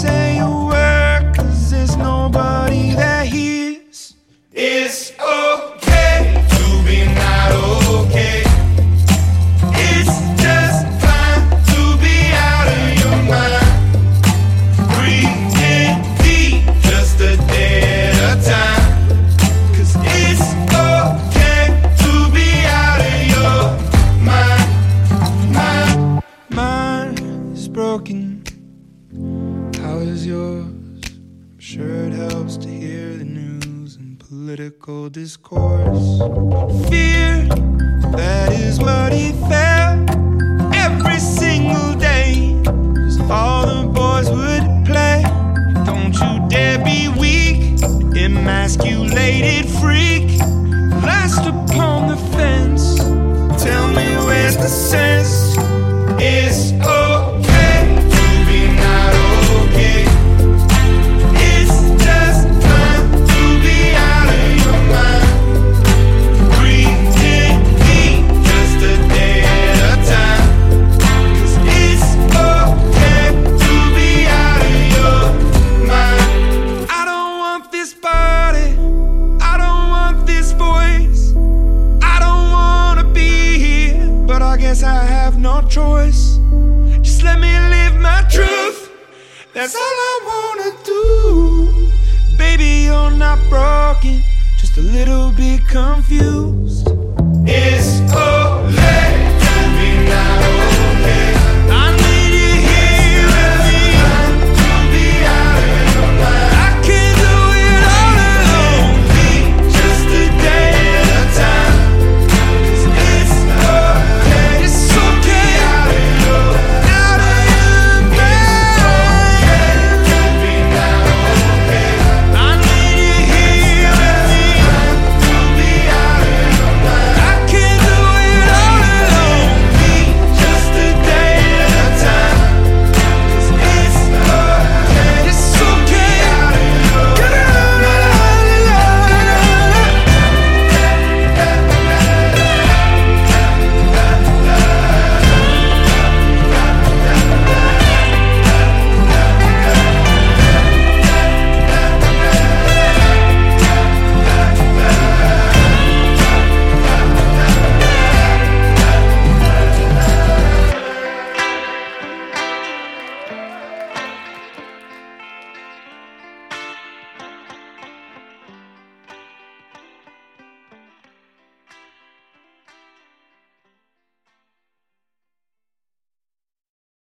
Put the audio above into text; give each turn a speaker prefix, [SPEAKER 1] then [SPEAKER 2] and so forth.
[SPEAKER 1] say sure it helps to hear the news and political discourse. Fear, that is what he felt every single day. 'Cause all the boys would play. Don't you dare be weak, emasculated freak. Last upon the fence. Tell me where's the sense? It's guess I have no choice. Just let me live my truth. That's all I wanna do. Baby, you're not broken, just a little bit confused.